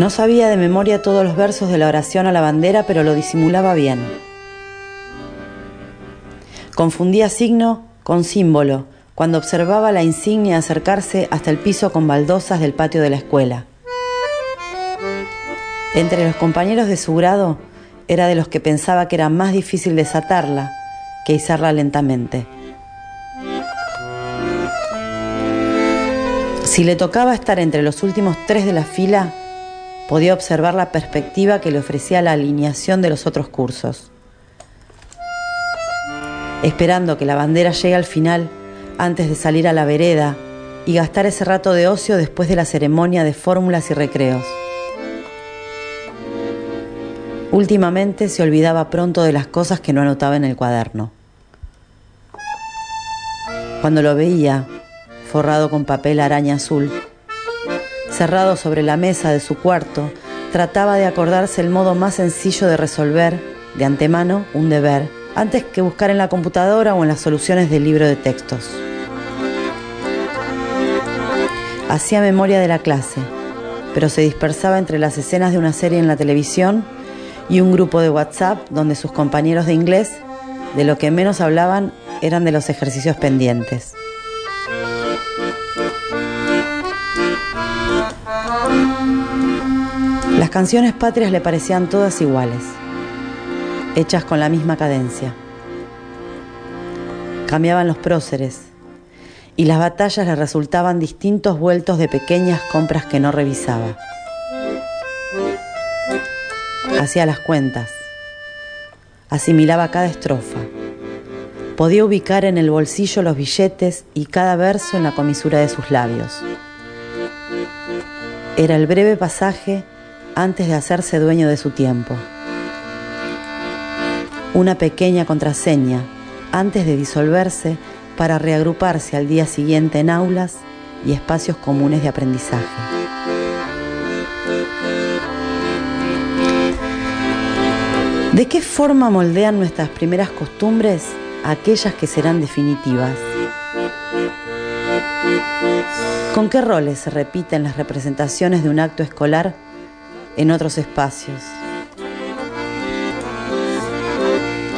No sabía de memoria todos los versos de la oración a la bandera, pero lo disimulaba bien. Confundía signo con símbolo cuando observaba la insignia acercarse hasta el piso con baldosas del patio de la escuela. Entre los compañeros de su grado era de los que pensaba que era más difícil desatarla que izarla lentamente. Si le tocaba estar entre los últimos tres de la fila, podía observar la perspectiva que le ofrecía la alineación de los otros cursos. Esperando que la bandera llegue al final, antes de salir a la vereda y gastar ese rato de ocio después de la ceremonia de fórmulas y recreos. Últimamente se olvidaba pronto de las cosas que no anotaba en el cuaderno. Cuando lo veía, forrado con papel araña azul. Cerrado sobre la mesa de su cuarto, trataba de acordarse el modo más sencillo de resolver, de antemano, un deber, antes que buscar en la computadora o en las soluciones del libro de textos. Hacía memoria de la clase, pero se dispersaba entre las escenas de una serie en la televisión y un grupo de WhatsApp donde sus compañeros de inglés, de lo que menos hablaban, eran de los ejercicios pendientes. Las canciones patrias le parecían todas iguales, hechas con la misma cadencia. Cambiaban los próceres y las batallas le resultaban distintos vueltos de pequeñas compras que no revisaba. Hacía las cuentas, asimilaba cada estrofa, podía ubicar en el bolsillo los billetes y cada verso en la comisura de sus labios. Era el breve pasaje antes de hacerse dueño de su tiempo. Una pequeña contraseña antes de disolverse para reagruparse al día siguiente en aulas y espacios comunes de aprendizaje. ¿De qué forma moldean nuestras primeras costumbres aquellas que serán definitivas? ¿Con qué roles se repiten las representaciones de un acto escolar en otros espacios.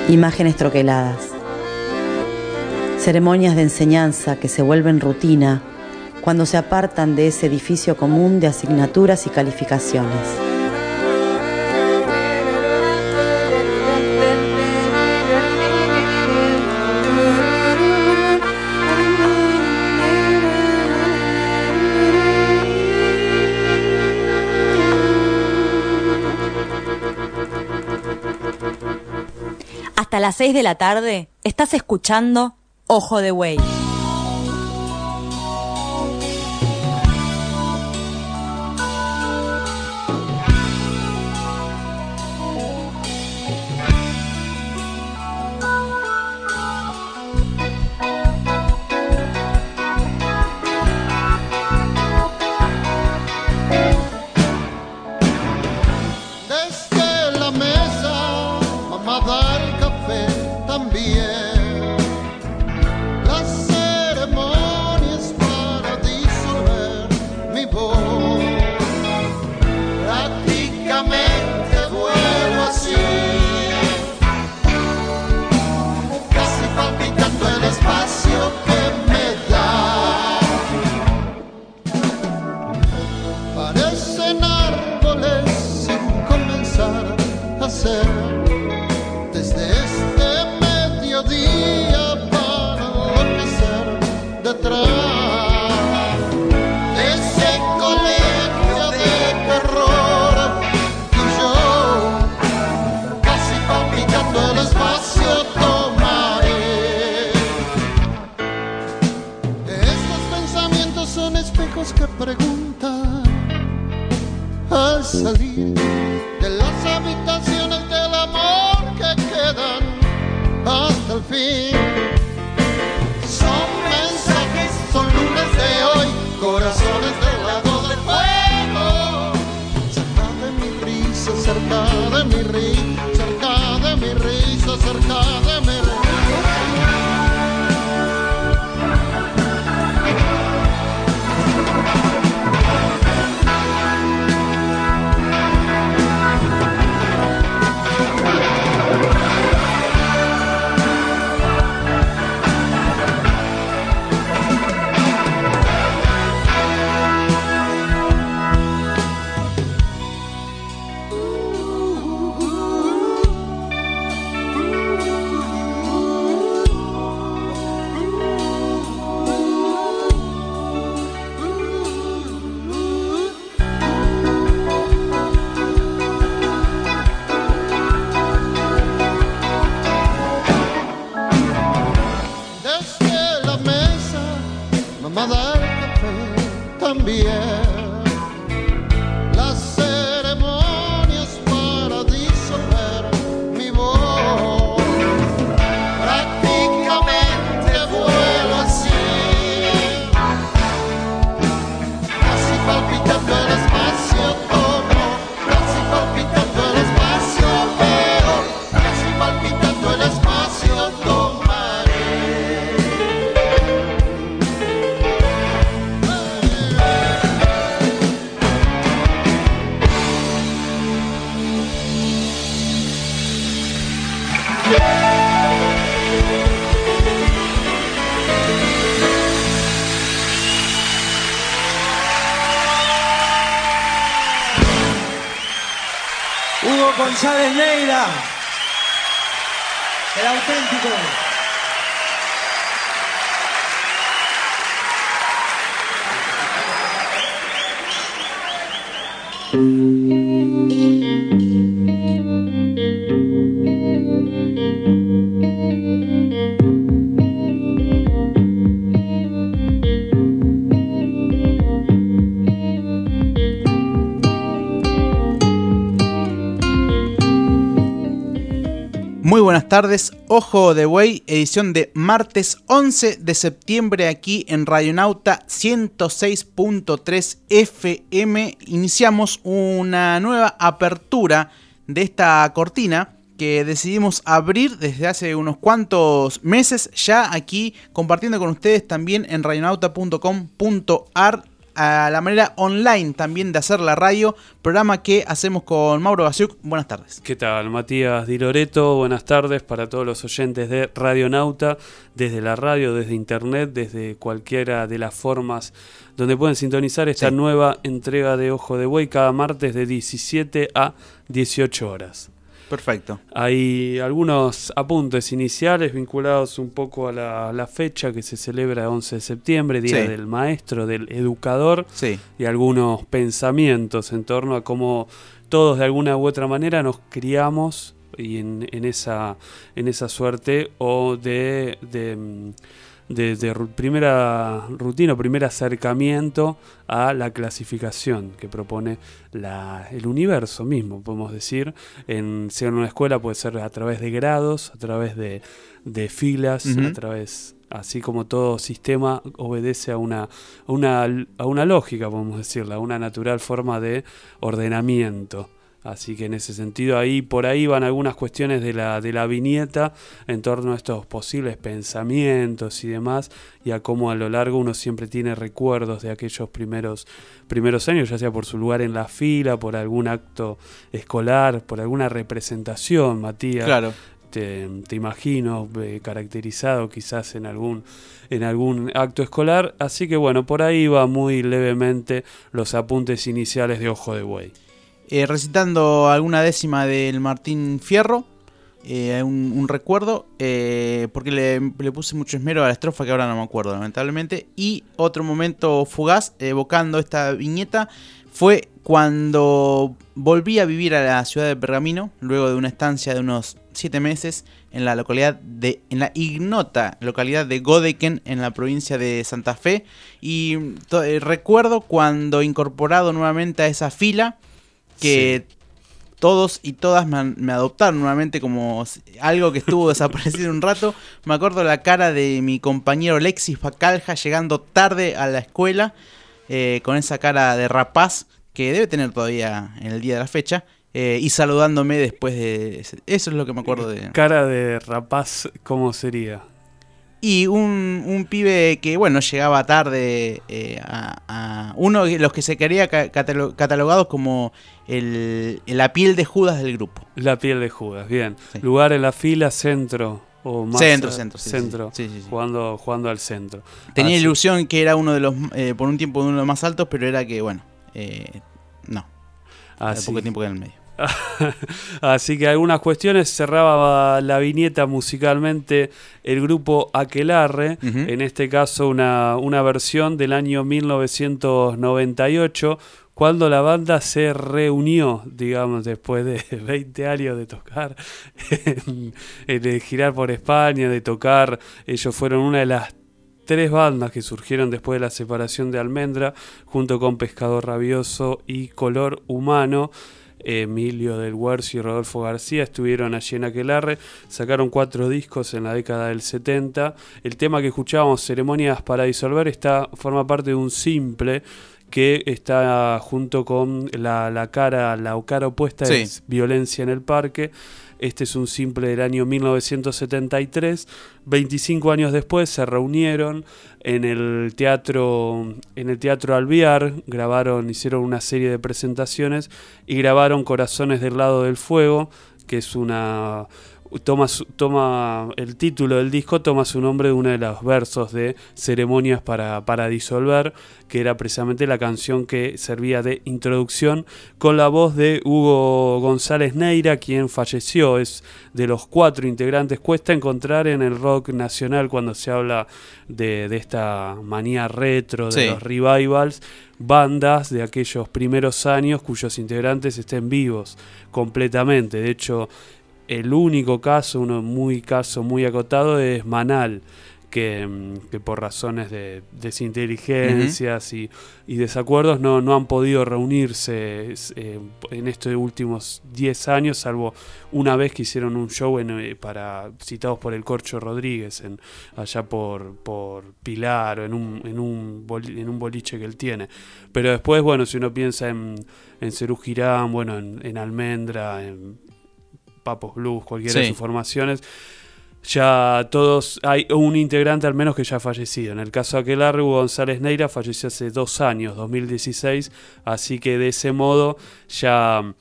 Imágenes troqueladas. Ceremonias de enseñanza que se vuelven rutina cuando se apartan de ese edificio común de asignaturas y calificaciones. Las 6 de la tarde estás escuchando Ojo de Güey. tomada el café también. González Neira, el auténtico. Tardes, Ojo de Buey, edición de martes 11 de septiembre aquí en Radionauta 106.3 FM. Iniciamos una nueva apertura de esta cortina que decidimos abrir desde hace unos cuantos meses ya aquí compartiendo con ustedes también en radionauta.com.ar a la manera online también de hacer la radio, programa que hacemos con Mauro Basiuk. Buenas tardes. ¿Qué tal? Matías Di Loreto, buenas tardes para todos los oyentes de Radionauta, desde la radio, desde internet, desde cualquiera de las formas donde pueden sintonizar esta Sí. nueva entrega de Ojo de Buey cada martes de 17 a 18 horas. Perfecto. Hay algunos apuntes iniciales vinculados un poco a la, fecha que se celebra el 11 de septiembre, Día Sí. del Maestro, del Educador, Sí. y algunos pensamientos en torno a cómo todos de alguna u otra manera nos criamos y en, en esa, en esa suerte o de, de, de- de ru- primera rutina o primer acercamiento a la clasificación que propone la, el universo mismo, podemos decir. En, sea en una escuela puede ser a través de grados, a través de, de filas, a través así como todo sistema obedece a una, a una, a una lógica, podemos decirla, a una natural forma de ordenamiento. Así que en ese sentido ahí por ahí van algunas cuestiones de la, de la viñeta en torno a estos posibles pensamientos y demás y a cómo a lo largo uno siempre tiene recuerdos de aquellos primeros, primeros años, ya sea por su lugar en la fila, por algún acto escolar, por alguna representación, Matías. Claro. te, te imagino eh, caracterizado quizás en algún en algún acto escolar. Así que bueno por ahí va muy levemente los apuntes iniciales de ojo de buey Eh, recitando alguna décima del Martín Fierro, eh, un, recuerdo, eh, porque le, puse mucho esmero a la estrofa que ahora no me acuerdo, lamentablemente. Y otro momento fugaz, evocando esta viñeta, fue cuando volví a vivir a la ciudad de Pergamino, luego de una estancia de unos siete meses en la localidad de, en la ignota localidad de Godeken, en la provincia de Santa Fe. Y eh, recuerdo cuando incorporado nuevamente a esa fila, que todos y todas me, me adoptaron nuevamente como algo que estuvo desaparecido un rato. Me acuerdo la cara de mi compañero Lexis Bacalja llegando tarde a la escuela eh, con esa cara de rapaz que debe tener todavía en el día de la fecha eh, y saludándome después de... Eso es lo que me acuerdo de... cara de rapaz cómo sería Y un, un pibe que, bueno, llegaba tarde eh, a, a uno de los que se quería ca- catalo- catalogado como el, la piel de Judas del grupo. la piel de Judas bien Sí. lugar en la fila centro o más Centro, centro, sí, centro sí, sí, jugando jugando al centro Tenía Así- ilusión que era uno de los, eh, por un tiempo, uno de los más altos, pero era que, bueno, eh, no, así. poco tiempo que en el medio. Así que algunas cuestiones cerraba la viñeta musicalmente el grupo Aquelarre, en este caso una, una versión del año 1998, cuando la banda se reunió, digamos, después de 20 años de tocar, en- en- de girar por España, de tocar, ellos fueron una de las tres bandas que surgieron después de la separación de Almendra, junto con Pescador Rabioso y Color Humano. Emilio del Huercio y Rodolfo García estuvieron allí en Aquelarre, sacaron cuatro discos en la década del 70. El tema que escuchábamos, Ceremonias para disolver, está, forma parte de un simple que está junto con la, la cara, la cara opuesta Sí. es Violencia en el Parque. Este es un simple del año 1973. 25 años después se reunieron en el teatro en el teatro grabaron, hicieron una serie de presentaciones y grabaron Corazones del lado del fuego, que es una toma, su- toma el título del disco, toma su nombre de uno de los versos de Ceremonias para, para disolver, que era precisamente la canción que servía de introducción, con la voz de Hugo González Neira, quien falleció, es de los cuatro integrantes. Cuesta encontrar en el rock nacional cuando se habla de, de esta manía retro, de Sí. los revivals, bandas de aquellos primeros años cuyos integrantes estén vivos completamente. De hecho, el único caso, uno muy caso muy acotado, es Manal, que, mm, por razones de desinteligencias y, desacuerdos no, no han podido reunirse eh, en estos últimos 10 años, salvo una vez que hicieron un show en, eh, para citados por el Corcho Rodríguez, en, allá por, por Pilar o en un, en, un en un boliche que él tiene. Pero después, bueno, si uno piensa en, en Cerú Girán, bueno, en, en Almendra, en Papos Blues, cualquiera de sus formaciones, ya todos, hay un integrante al menos que ya ha fallecido. En el caso de Hugo González Neira falleció hace dos años, 2016, así que de ese modo ya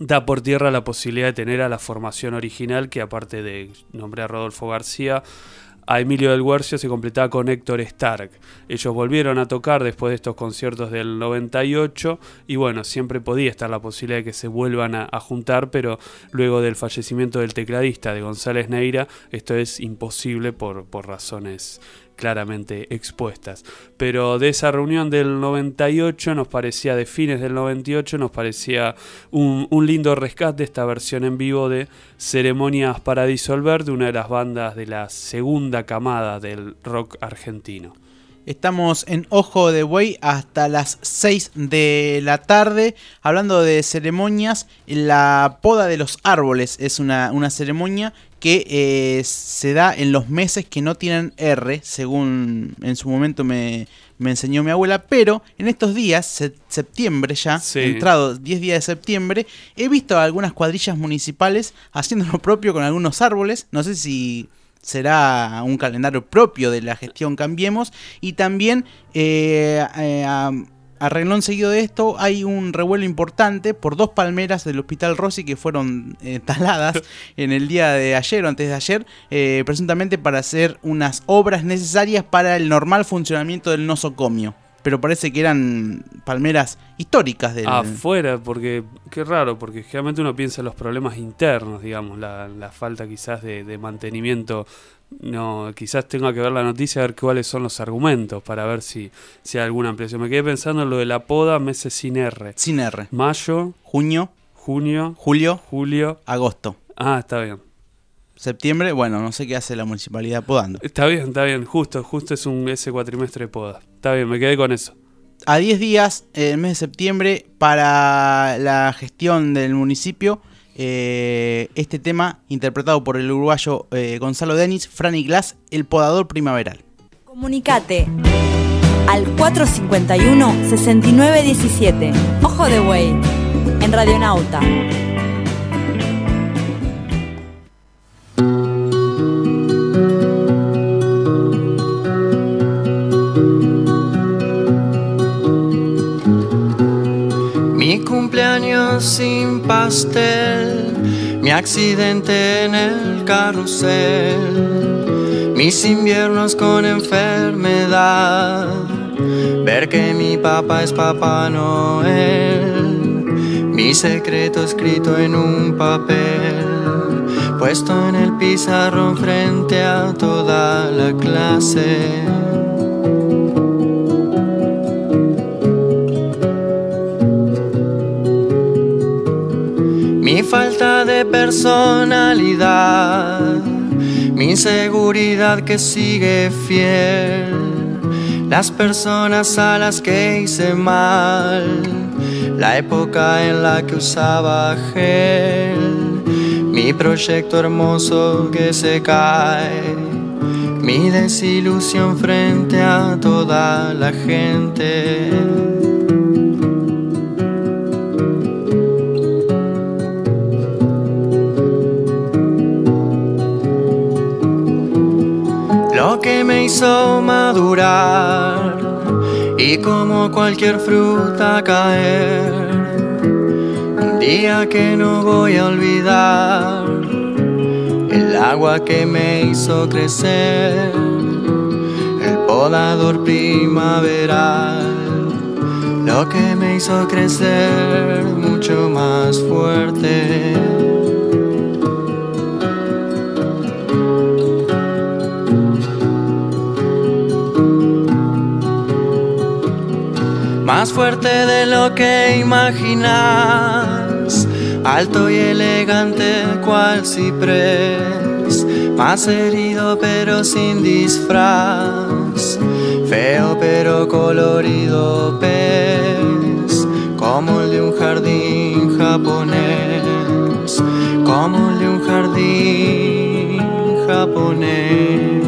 da por tierra la posibilidad de tener a la formación original, que aparte de nombrar a Rodolfo García, a Emilio del Guercio se completaba con Héctor Stark. Ellos volvieron a tocar después de estos conciertos del 98 y bueno, siempre podía estar la posibilidad de que se vuelvan a, a juntar, pero luego del fallecimiento del tecladista de González Neira, esto es imposible por, por razones claramente expuestas. Pero de esa reunión del 98 nos parecía, de fines del 98, nos parecía un, un lindo rescate esta versión en vivo de Ceremonias para Disolver de una de las bandas de la segunda camada del rock argentino. Estamos en Ojo de Buey hasta las 6 de la tarde, hablando de ceremonias. La poda de los árboles es una, una ceremonia que eh, se da en los meses que no tienen R, según en su momento me, me enseñó mi abuela, pero en estos días, se- septiembre ya, Sí. entrado 10 días de septiembre, he visto algunas cuadrillas municipales haciendo lo propio con algunos árboles, no sé si será un calendario propio de la gestión Cambiemos, y también eh, eh, a, renglón seguido de esto hay un revuelo importante por dos palmeras del Hospital Rossi que fueron eh, taladas en el día de ayer o antes de ayer, eh, presuntamente para hacer unas obras necesarias para el normal funcionamiento del nosocomio. Pero parece que eran palmeras históricas del... Afuera, porque qué raro, porque generalmente uno piensa en los problemas internos, digamos, la, falta quizás de mantenimiento. No, quizás tenga que ver la noticia, a ver cuáles son los argumentos para ver si, si hay alguna ampliación. Me quedé pensando en lo de la poda, meses sin R. Sin R. Mayo, Junio, junio, julio, julio. agosto. Ah, está bien. Septiembre, bueno, no sé qué hace la municipalidad podando. Está bien, está bien. Justo, justo es un ese cuatrimestre de poda. Está bien, me quedé con eso. A 10 días, eh, el mes de septiembre, para la gestión del municipio, eh, este tema interpretado por el uruguayo eh, Gonzalo Denis, Franny Glass, El Podador Primaveral. Comunicate al 451-6917. Ojo de Buey, en Radionauta. Mi cumpleaños sin pastel, mi accidente en el carrusel, mis inviernos con enfermedad, ver que mi papá es Papá Noel, mi secreto escrito en un papel, puesto en el pizarrón frente a toda la clase. Falta de personalidad, mi inseguridad que sigue fiel, las personas a las que hice mal, la época en la que usaba gel, mi proyecto hermoso que se cae, mi desilusión frente a toda la gente. Lo que me hizo madurar y como cualquier fruta caer. Un día que no voy a olvidar, agua que me hizo crecer, el podador primaveral, lo que me hizo crecer mucho más fuerte. Más fuerte de lo que imaginas, alto y elegante cual ciprés, más herido pero sin disfraz, feo pero colorido pez, como el de un jardín japonés, como el de un jardín japonés.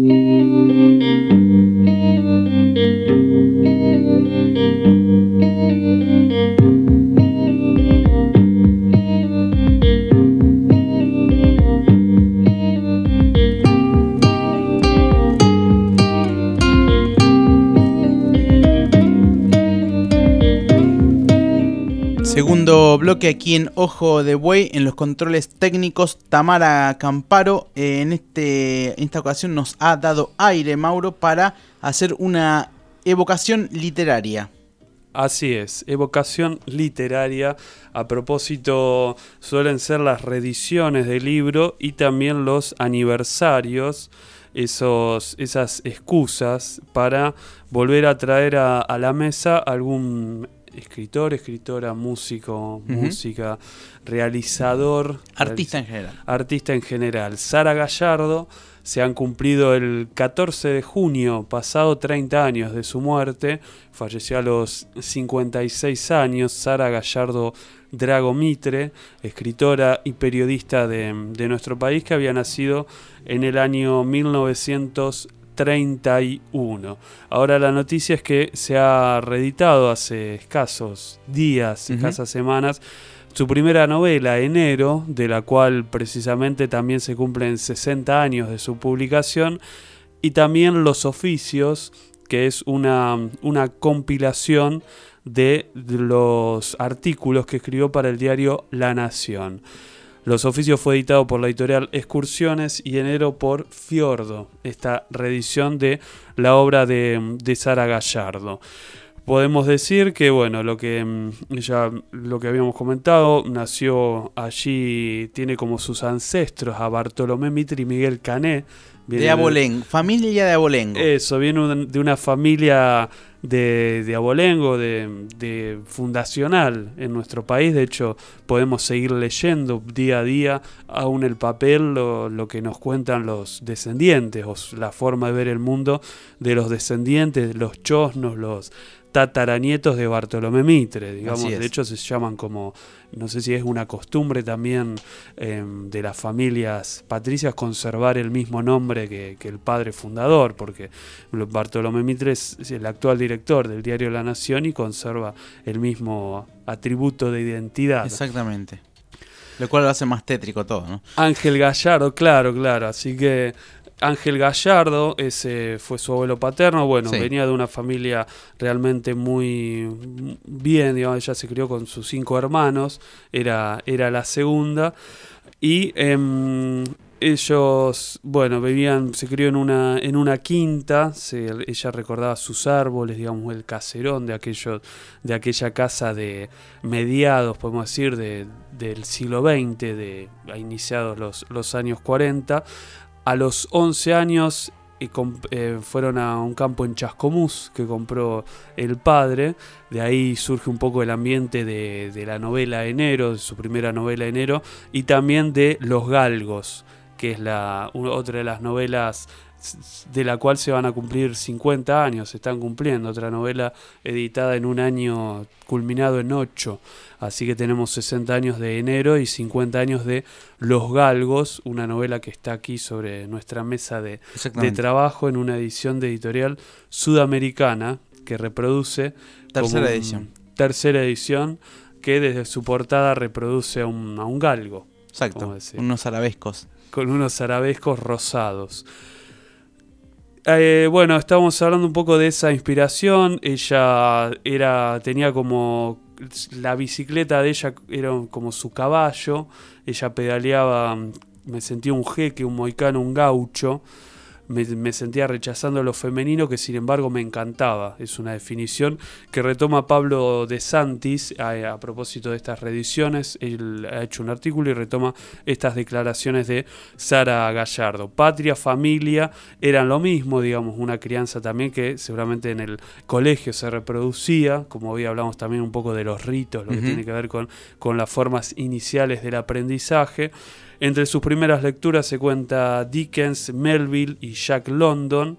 bloque aquí en Ojo de Buey, en los controles técnicos, Tamara Camparo. eh, en, este, en esta ocasión nos ha dado aire, Mauro, para hacer una evocación literaria. Así es, evocación literaria. A propósito, suelen ser las reediciones del libro y también los aniversarios, esos, esas excusas para volver a traer a, a la mesa algún escritor, escritora, músico, música, realizador. Artista en general. artista en general. Sara Gallardo, se han cumplido el 14 de junio, pasado 30 años de su muerte, falleció a los 56 años, Sara Gallardo Dragomitre, escritora y periodista de, de nuestro país que había nacido en el año 1931. Ahora la noticia es que se ha reeditado hace escasos días, escasas semanas, su primera novela, Enero, de la cual precisamente también se cumplen 60 años de su publicación, y también Los Oficios, que es una, una compilación de los artículos que escribió para el diario La Nación. Los Oficios fue editado por la editorial Excursiones y Enero por Fiordo, esta reedición de la obra de, de Sara Gallardo. Podemos decir que, bueno, lo que mm, ya lo que habíamos comentado, nació allí, tiene como sus ancestros a Bartolomé Mitre y Miguel Cané. De Abolengo, familia de Abolengo. Eso, viene de una familia de, de abolengo, de, de fundacional en nuestro país. De hecho, podemos seguir leyendo día a día, aún el papel, lo, lo que nos cuentan los descendientes, o la forma de ver el mundo de los descendientes, los chosnos, los tataranietos de Bartolomé Mitre, digamos. De hecho, se llaman como, no sé si es una costumbre también eh, de las familias patricias conservar el mismo nombre que, que el padre fundador, porque lo- Bartolomé Mitre es es el actual director del diario La Nación y conserva el mismo atributo de identidad. Exactamente. Lo cual lo hace más tétrico todo, ¿no? Ángel Gallardo, claro, claro. Así que Ángel Gallardo, ese fue su abuelo paterno. Bueno, Sí. venía de una familia realmente muy bien, digamos, ella se crió con sus cinco hermanos, era, era la segunda. Y em, ellos, bueno, vivían, se crió en una, en una quinta, se- ella recordaba sus árboles, digamos, el caserón de aquello, de aquella casa de mediados, podemos decir, de, del siglo XX, de, a iniciados los, los años 40. A los 11 años comp- eh, fueron a un campo en Chascomús que compró el padre. De ahí surge un poco el ambiente de, la novela Enero, de su primera novela Enero, y también de Los Galgos, que es la, otra de las novelas de la cual se van a cumplir 50 años, se están cumpliendo, otra novela editada en un año culminado en 8, así que tenemos 60 años de enero y 50 años de Los Galgos, una novela que está aquí sobre nuestra mesa de, de trabajo en una edición de editorial sudamericana que reproduce Tercera un- edición. tercera edición que desde su portada reproduce a un, a un galgo. Exacto. Unos arabescos. Con unos arabescos rosados. Eh, bueno, estábamos hablando un poco de esa inspiración. Ella era, tenía como la bicicleta de ella era como su caballo. Ella pedaleaba, me sentía un jeque, un moicano, un gaucho. Me, me sentía rechazando lo femenino que sin embargo me encantaba. Es una definición que retoma Pablo de Santis a, a propósito de estas reediciones. Él ha hecho un artículo y retoma estas declaraciones de Sara Gallardo. Patria, familia, eran lo mismo, digamos, una crianza también que seguramente en el colegio se reproducía, como hoy hablamos también un poco de los ritos, lo que tiene que ver con, con las formas iniciales del aprendizaje. Entre sus primeras lecturas se cuenta Dickens, Melville y Jack London.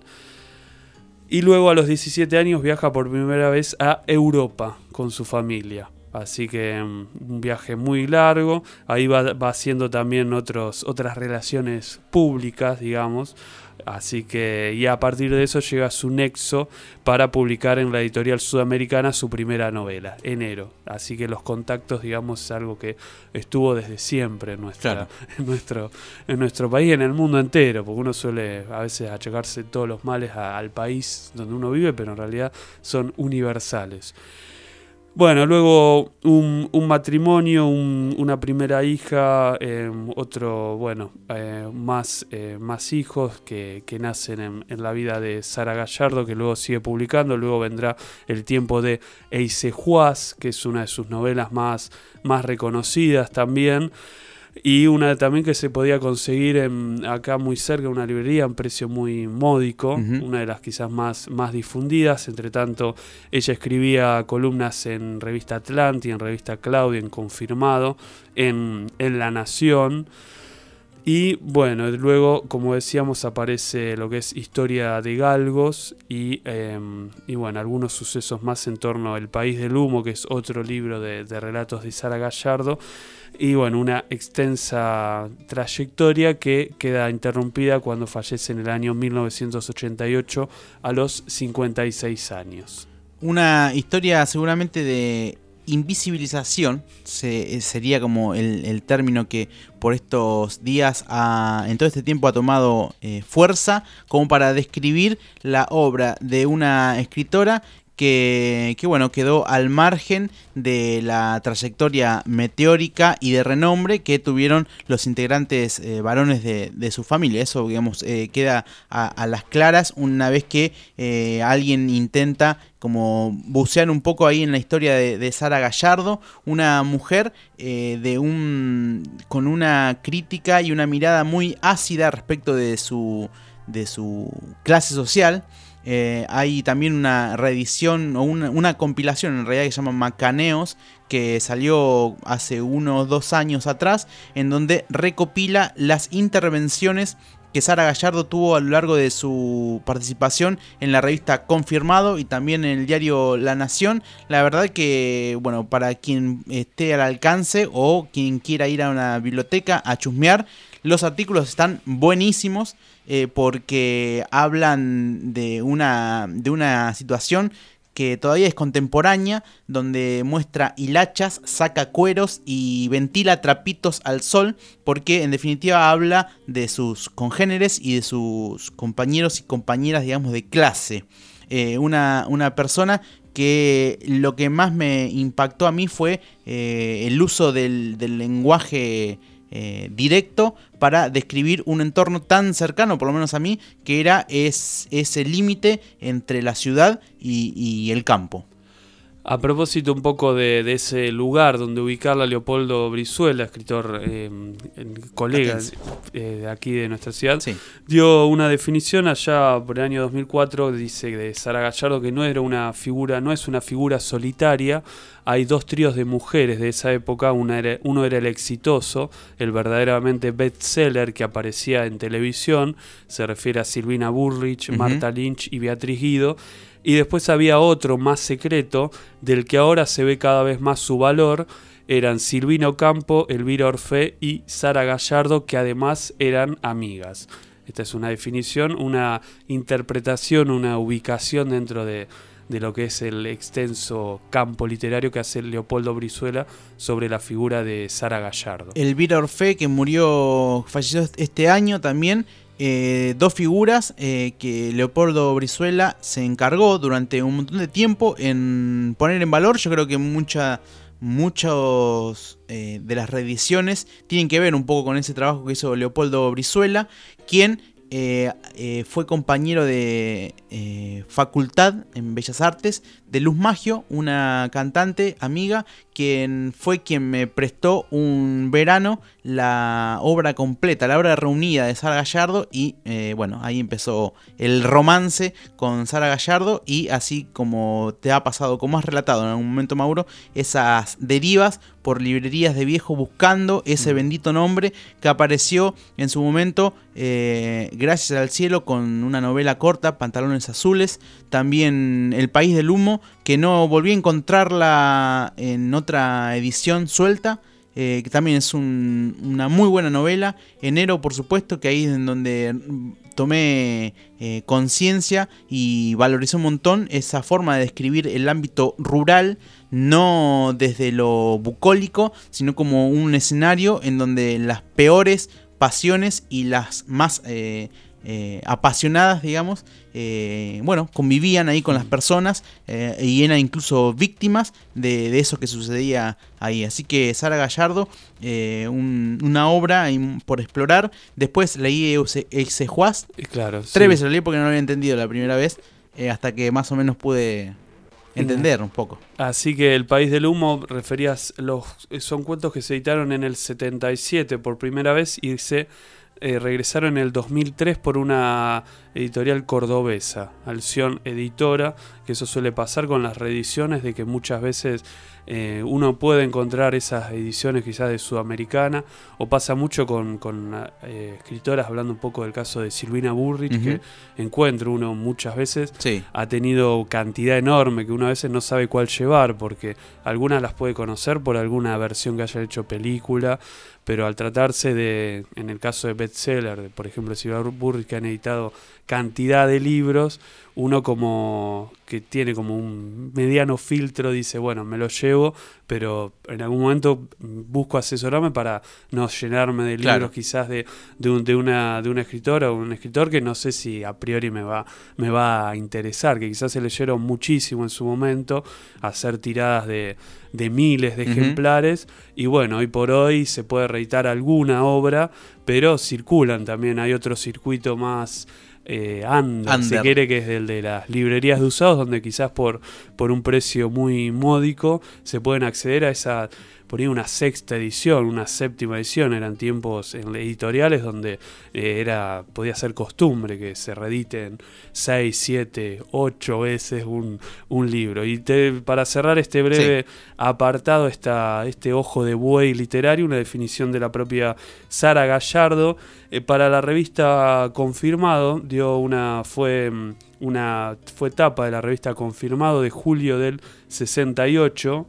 Y luego a los 17 años viaja por primera vez a Europa con su familia. Así que mm, un viaje muy largo. Ahí va, haciendo también otros, otras relaciones públicas, digamos. Así que, y a partir de eso llega su nexo para publicar en la editorial sudamericana su primera novela, Enero. Así que los contactos, digamos, es algo que estuvo desde siempre en, nuestra, Claro. en, nuestro, en nuestro país, en el mundo entero, porque uno suele a veces achacarse todos los males a- al país donde uno vive, pero en realidad son universales. Bueno, luego un, un matrimonio, un- una primera hija, eh, otro, bueno, eh, más, eh, más hijos que, que nacen en, en la vida de Sara Gallardo, que luego sigue publicando. Luego vendrá El tiempo de Eisejuaz, que es una de sus novelas más, más reconocidas también. Y una también que se podía conseguir en- acá muy cerca, una librería, a un precio muy módico, una de las quizás más, más difundidas. Entre tanto, ella escribía columnas en revista Atlanti, en revista Claudia, en Confirmado, en, en La Nación. Y bueno, luego, como decíamos, aparece lo que es Historia de Galgos y, eh, y bueno, algunos sucesos más en torno al País del Humo, que es otro libro de, de relatos de Sara Gallardo. Y bueno, una extensa trayectoria que queda interrumpida cuando fallece en el año 1988 a los 56 años. Una historia seguramente de invisibilización, se- eh, sería como el, término que por estos días, ha- en todo este tiempo ha tomado eh, fuerza, como para describir la obra de una escritora que, bueno, quedó al margen de la trayectoria meteórica y de renombre que tuvieron los integrantes eh, varones de, de su familia. Eso, digamos, eh, queda a, a las claras una vez que eh, alguien intenta como bucear un poco ahí en la historia de, de Sara Gallardo, una mujer eh, de un con una crítica y una mirada muy ácida respecto de su de su clase social. Eh, hay también una reedición o una, compilación en realidad que se llama Macaneos, que salió hace unos dos años atrás, en donde recopila las intervenciones que Sara Gallardo tuvo a lo largo de su participación en la revista Confirmado y también en el diario La Nación. La verdad que, bueno, para quien esté al alcance o quien quiera ir a una biblioteca a chusmear, los artículos están buenísimos eh, porque hablan de una, de una situación que todavía es contemporánea, donde muestra hilachas, saca cueros y ventila trapitos al sol, porque en definitiva habla de sus congéneres y de sus compañeros y compañeras, digamos, de clase. Eh, una, una persona que lo que más me impactó a mí fue eh, el uso del, del lenguaje eh, directo para describir un entorno tan cercano, por lo menos a mí, que era es, ese límite entre la ciudad y, y el campo. A propósito un poco de, de ese lugar donde ubicarla Leopoldo Brizuela, escritor, eh, colega eh, de aquí de nuestra ciudad, Sí. dio una definición allá por el año 2004, dice de Sara Gallardo que no era una figura, no es una figura solitaria, hay dos tríos de mujeres de esa época, una era- uno era el exitoso, el verdaderamente bestseller que aparecía en televisión, se refiere a Silvina Burrich. Marta Lynch y Beatriz Guido, y después había otro más secreto, del que ahora se ve cada vez más su valor, eran Silvino Campo, Elvira Orfe y Sara Gallardo, que además eran amigas. Esta es una definición, una interpretación, una ubicación dentro de, de lo que es el extenso campo literario que hace Leopoldo Brizuela sobre la figura de Sara Gallardo. Elvira Orfe, que murió, falleció este año también. Eh, dos figuras eh, que Leopoldo Brizuela se encargó durante un montón de tiempo en poner en valor. Yo creo que mucha, muchos eh, de las reediciones tienen que ver un poco con ese trabajo que hizo Leopoldo Brizuela, quien eh, eh, fue compañero de eh, facultad en Bellas Artes de Luz Magio, una cantante amiga, quien fue quien me prestó un verano la obra completa, la obra reunida de Sara Gallardo y bueno, ahí empezó el romance con Sara Gallardo y así como te ha pasado, como has relatado en algún momento Mauro, esas derivas por librerías de viejo buscando ese bendito nombre que apareció en su momento, eh, gracias al cielo, con una novela corta, Pantalones Azules, también El País del Humo, que no volví a encontrarla en otra edición suelta. eh, que también es un- una muy buena novela. Enero, por supuesto, que ahí es en donde tomé eh, conciencia y valoricé un montón esa forma de describir el ámbito rural, no desde lo bucólico, sino como un escenario en donde las peores pasiones y las más eh, eh, apasionadas, digamos, eh, bueno, convivían ahí con las personas y eran incluso víctimas de, de eso que sucedía ahí. Así que Sara Gallardo, un- una obra por explorar. Después leí Exejuaz. Claro, Tres veces lo leí porque no lo había entendido la primera vez, hasta que más o menos pude entender un poco. Así que El País del Humo referías, los, son cuentos que se editaron en el 77 por primera vez y se eh, regresaron en el 2003 por una editorial cordobesa, Alción Editora, que eso suele pasar con las reediciones, de que muchas veces eh, uno puede encontrar esas ediciones quizás de Sudamericana, o pasa mucho con, con, eh, escritoras, hablando un poco del caso de Silvina Burrich, que encuentro uno muchas veces Sí. ha tenido cantidad enorme que uno a veces no sabe cuál llevar porque algunas las puede conocer por alguna versión que haya hecho película, pero al tratarse de, en el caso de bestseller, de, por ejemplo, Silvia Burri que han editado cantidad de libros, uno como que tiene como un mediano filtro dice, bueno, me lo llevo, pero en algún momento busco asesorarme para no llenarme de libros Claro. quizás de, de, un- de una, de una escritora o un escritor que no sé si a priori me va, me va a interesar, que quizás se leyeron muchísimo en su momento, hacer tiradas de, de miles de ejemplares, y bueno, hoy por hoy se puede reeditar alguna obra, pero circulan también, hay otro circuito más eh, under, si quiere, que es el de las librerías de usados, donde quizás por, por un precio muy módico se pueden acceder a esa, por ahí una sexta edición, una séptima edición, eran tiempos en editoriales donde eh, era podía ser costumbre que se reediten 6, 7, 8 veces un, un libro. Y te- para cerrar este breve apartado, esta, este ojo de buey literario, una definición de la propia Sara Gallardo, eh, para la revista Confirmado, dio una, fue, una, fue tapa de la revista Confirmado de julio del 68.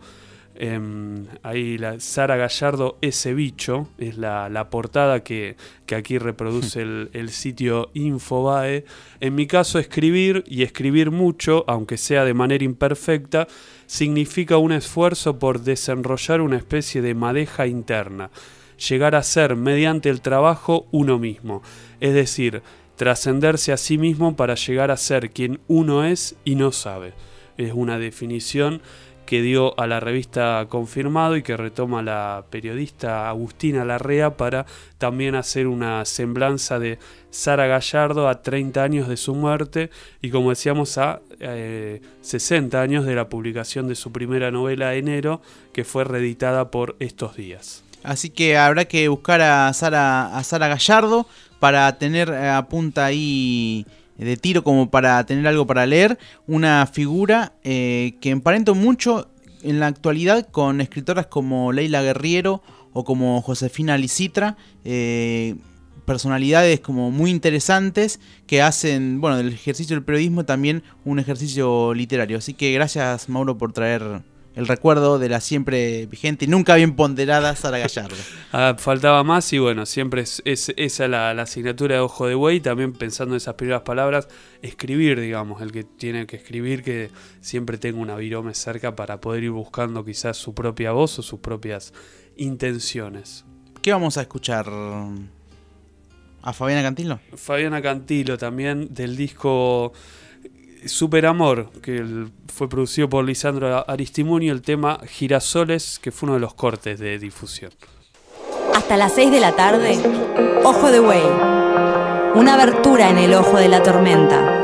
Em, ahí la Sara Gallardo, ese bicho, es la, la portada que, que aquí reproduce el, el sitio Infobae. En mi caso, escribir y escribir mucho, aunque sea de manera imperfecta, significa un esfuerzo por desenrollar una especie de madeja interna, llegar a ser, mediante el trabajo, uno mismo. Es decir, trascenderse a sí mismo para llegar a ser quien uno es y no sabe. Es una definición que dio a la revista Confirmado y que retoma la periodista Agustina Larrea para también hacer una semblanza de Sara Gallardo a 30 años de su muerte y como decíamos a eh, 60 años de la publicación de su primera novela Enero que fue reeditada por estos días. Así que habrá que buscar a Sara, a Sara Gallardo para tener eh, a punta ahí de tiro como para tener algo para leer. Una figura eh, que emparento mucho en la actualidad con escritoras como Leila Guerriero o como Josefina Licitra. eh, personalidades como muy interesantes que hacen, bueno, del ejercicio del periodismo también un ejercicio literario. Así que gracias Mauro por traer el recuerdo de la siempre vigente y nunca bien ponderada Sara Gallardo. Ah, faltaba más y bueno, siempre es, es- esa la, la asignatura de Ojo de Buey. También pensando en esas primeras palabras, escribir, digamos, el que tiene que escribir, que siempre tenga una virome cerca para poder ir buscando quizás su propia voz o sus propias intenciones. ¿Qué vamos a escuchar? ¿A Fabiana Cantilo? Fabiana Cantilo también del disco Super Amor, que fue producido por Lisandro Aristimuño, el tema Girasoles, que fue uno de los cortes de difusión. Hasta las 6 de la tarde, Ojo de Buey. Una abertura en el ojo de la tormenta.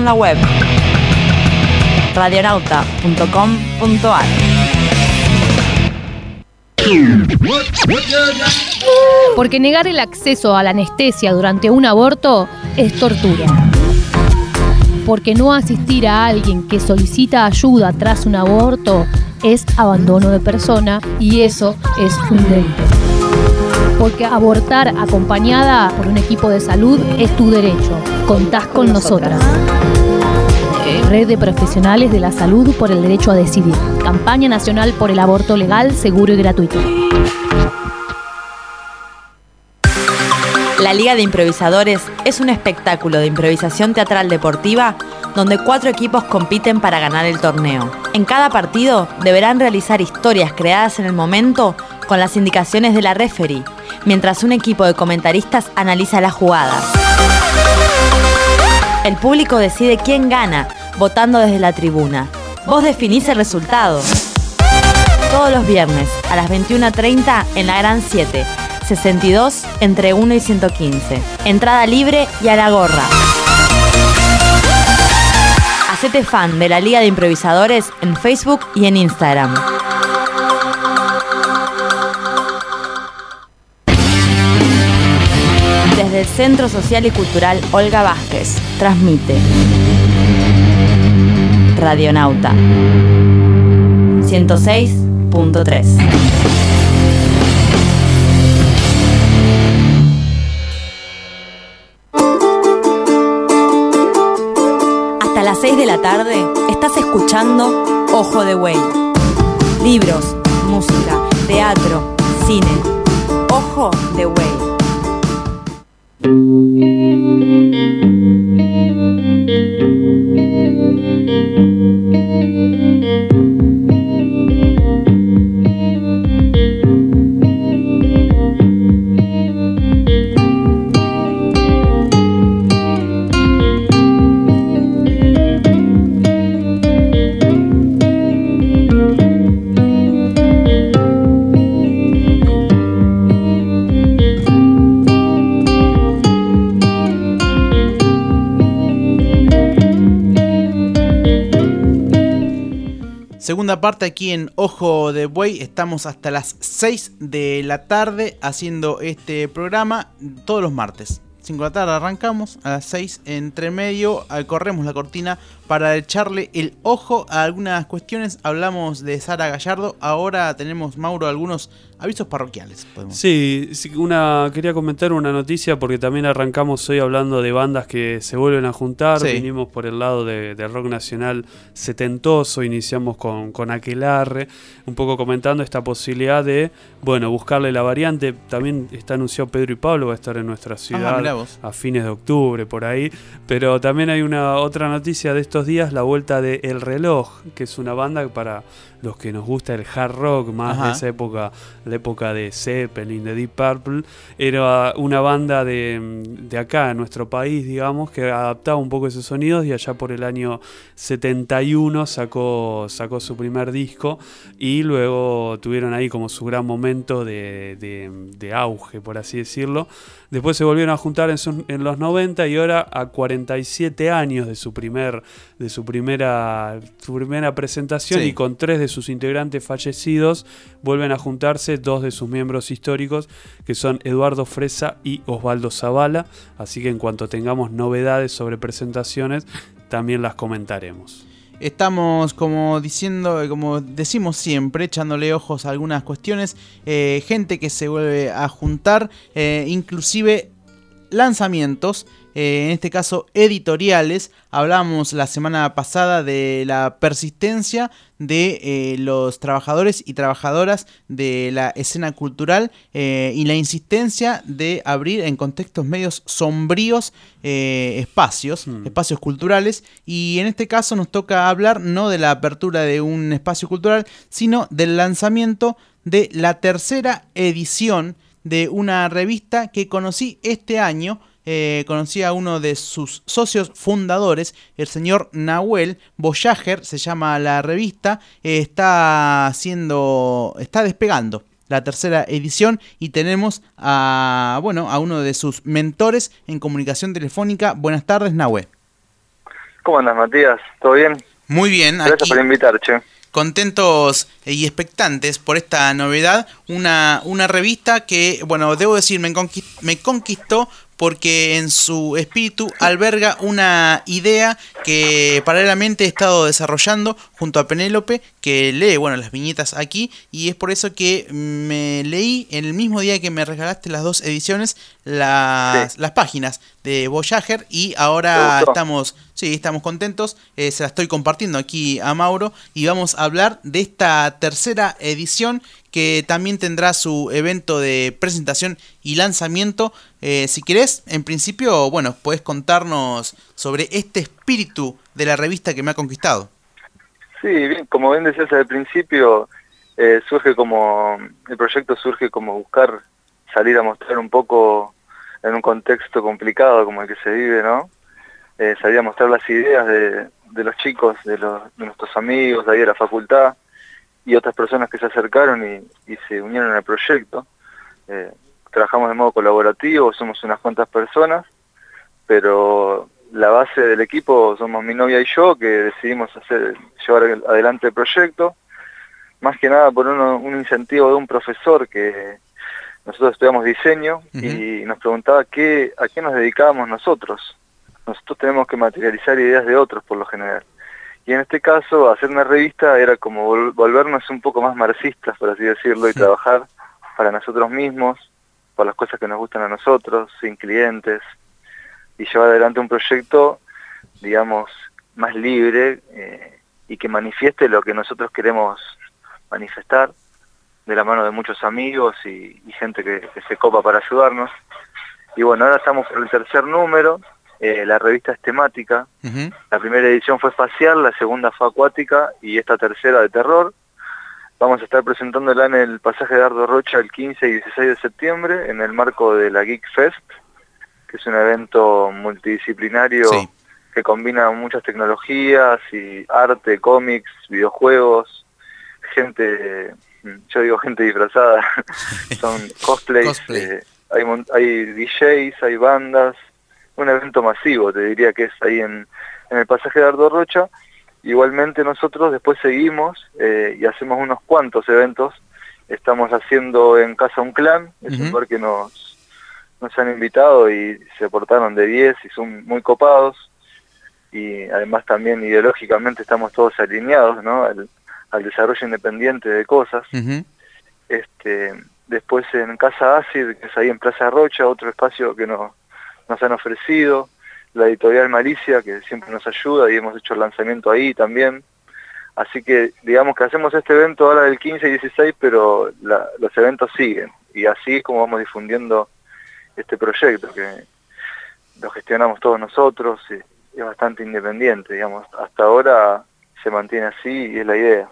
En la web radionauta.com.ar. Porque negar el acceso a la anestesia durante un aborto es tortura. Porque no asistir a alguien que solicita ayuda tras un aborto es abandono de persona y eso es un delito. Porque abortar acompañada por un equipo de salud es tu derecho. Contás con nosotras. Red de Profesionales de la Salud por el Derecho a Decidir. Campaña Nacional por el Aborto Legal, Seguro y Gratuito. La Liga de Improvisadores es un espectáculo de improvisación teatral deportiva donde cuatro equipos compiten para ganar el torneo. En cada partido deberán realizar historias creadas en el momento con las indicaciones de la referee, mientras un equipo de comentaristas analiza las jugadas. El público decide quién gana, votando desde la tribuna. Vos definís el resultado. Todos los viernes a las 21.30 en la Gran 7, 62 entre 1 y 115. Entrada libre y a la gorra. Hacete fan de la Liga de Improvisadores en Facebook y en Instagram. El Centro Social y Cultural Olga Vázquez, transmite Radionauta 106.3. de la tarde estás escuchando Ojo de Güey. Libros, música, teatro, cine. Ojo de Güey. Música Segunda parte aquí en Ojo de Buey. Estamos hasta las 6 de la tarde haciendo este programa todos los martes. 5 de la tarde arrancamos, a las 6 entre medio eh, corremos la cortina para echarle el ojo a algunas cuestiones. Hablamos de Sara Gallardo, ahora tenemos, Mauro, algunos avisos parroquiales. podemos- Sí, sí, una, quería comentar una noticia porque también arrancamos hoy hablando de bandas que se vuelven a juntar. Sí. Vinimos por el lado de, de rock nacional setentoso, iniciamos con, con Aquelarre, un poco comentando esta posibilidad de, bueno, buscarle la variante. También está anunciado Pedro y Pablo, va a estar en nuestra ciudad mirá vos. a fines de octubre, por ahí. Pero también hay una otra noticia de estos días, la vuelta de El Reloj, que es una banda que para los que nos gusta el hard rock, más Ajá. de esa época, la época de Zeppelin, de Deep Purple, era una banda de, de acá, en nuestro país, digamos, que adaptaba un poco esos sonidos y allá por el año 71 sacó, sacó su primer disco y luego tuvieron ahí como su gran momento de, de- de auge, por así decirlo. Después se volvieron a juntar en, los 90 y ahora a 47 años de su primer de su primera su primera presentación Sí. y con tres de sus integrantes fallecidos vuelven a juntarse dos de sus miembros históricos que son Eduardo Fresa y Osvaldo Zavala, así que en cuanto tengamos novedades sobre presentaciones también las comentaremos. Estamos como diciendo, eh, como decimos siempre, echándole ojos a algunas cuestiones, eh, gente que se vuelve a juntar, eh, inclusive lanzamientos, eh, en este caso editoriales. Hablamos la semana pasada de la persistencia de eh, los trabajadores y trabajadoras de la escena cultural eh, y la insistencia de abrir en contextos medios sombríos eh, espacios, espacios culturales. Y en este caso nos toca hablar no de la apertura de un espacio cultural, sino del lanzamiento de la tercera edición de una revista que conocí este año. Eh, conocí a uno de sus socios fundadores, el señor Nahuel Voyager, se llama la revista, eh, está haciendo, está despegando la tercera edición y tenemos a, bueno, a uno de sus mentores en comunicación telefónica. Buenas tardes, Nahuel. ¿Cómo andas, Matías? ¿Todo bien? Muy bien, Gracias aquí por invitar, che. contentos y expectantes por esta novedad. Una, una revista que, bueno, debo decir, me conquistó porque en su espíritu alberga una idea que paralelamente he estado desarrollando junto a Penélope, que lee, bueno, las viñetas aquí, y es por eso que me leí el mismo día que me regalaste las dos ediciones, las, las páginas de Voyager, y ahora estamos, sí, estamos contentos, eh, se la estoy compartiendo aquí a Mauro, y vamos a hablar de esta tercera edición que también tendrá su evento de presentación y lanzamiento. Eh, si querés, en principio, bueno, puedes contarnos sobre este espíritu de la revista que me ha conquistado. Sí, bien, como bien decías al principio, eh, surge como, el proyecto surge como buscar salir a mostrar un poco en un contexto complicado como el que se vive, ¿no? Eh, salir a mostrar las ideas de, de los chicos, de, los, de nuestros amigos de ahí de la facultad y otras personas que se acercaron y, y se unieron al proyecto. Eh, trabajamos de modo colaborativo, somos unas cuantas personas, pero la base del equipo somos mi novia y yo que decidimos hacer llevar adelante el proyecto, más que nada por uno- un incentivo de un profesor que nosotros estudiamos diseño y nos preguntaba qué, a qué nos dedicábamos nosotros. Nosotros tenemos que materializar ideas de otros por lo general. Y en este caso, hacer una revista era como vol- volvernos un poco más marxistas, por así decirlo, y trabajar para nosotros mismos, por las cosas que nos gustan a nosotros, sin clientes, y llevar adelante un proyecto, digamos, más libre eh, y que manifieste lo que nosotros queremos manifestar de la mano de muchos amigos y, y gente que, que, se copa para ayudarnos. Y bueno, ahora estamos por el tercer número, eh, la revista es temática, Uh -huh. la primera edición fue espacial, la segunda fue acuática y esta tercera de terror. Vamos a estar presentándola en el pasaje de Ardo Rocha el 15 y 16 de septiembre en el marco de la Geek Fest, que es un evento multidisciplinario Sí. que combina muchas tecnologías y arte, cómics, videojuegos, gente, yo digo gente disfrazada, son cosplays, Cosplay. eh, hay, hay DJs, hay bandas, un evento masivo, te diría que es ahí en, en el pasaje de Ardo Rocha. Igualmente nosotros después seguimos eh, y hacemos unos cuantos eventos. Estamos haciendo en Casa Un Clan, es un lugar que nos, nos han invitado y se portaron de 10 y son muy copados. Y además también ideológicamente estamos todos alineados ¿no? al, al desarrollo independiente de cosas. Este, después en Casa Acid, que es ahí en Plaza Rocha, otro espacio que nos, nos han ofrecido, la editorial Malicia, que siempre nos ayuda y hemos hecho el lanzamiento ahí también. Así que digamos que hacemos este evento ahora del 15 y 16, pero los eventos siguen. Y así es como vamos difundiendo este proyecto, que lo gestionamos todos nosotros y es bastante independiente, digamos. Hasta ahora se mantiene así y es la idea.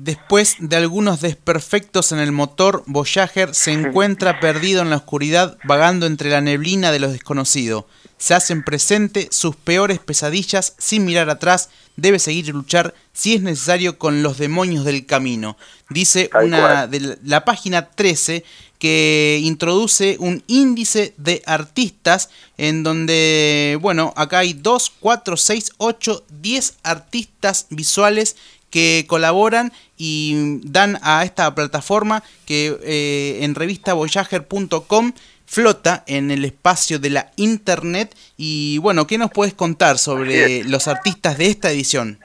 Después de algunos desperfectos en el motor, Voyager se encuentra perdido en la oscuridad, vagando entre la neblina de lo desconocido. Se hacen presente sus peores pesadillas sin mirar atrás, debe seguir y luchar si es necesario con los demonios del camino. Dice una de la- la página 13 que introduce un índice de artistas en donde, bueno, acá hay 2, 4, 6, 8, 10 artistas visuales que colaboran y dan a esta plataforma que eh, en revistavoyager.com flota en el espacio de la internet y bueno, ¿qué nos puedes contar sobre los artistas de esta edición?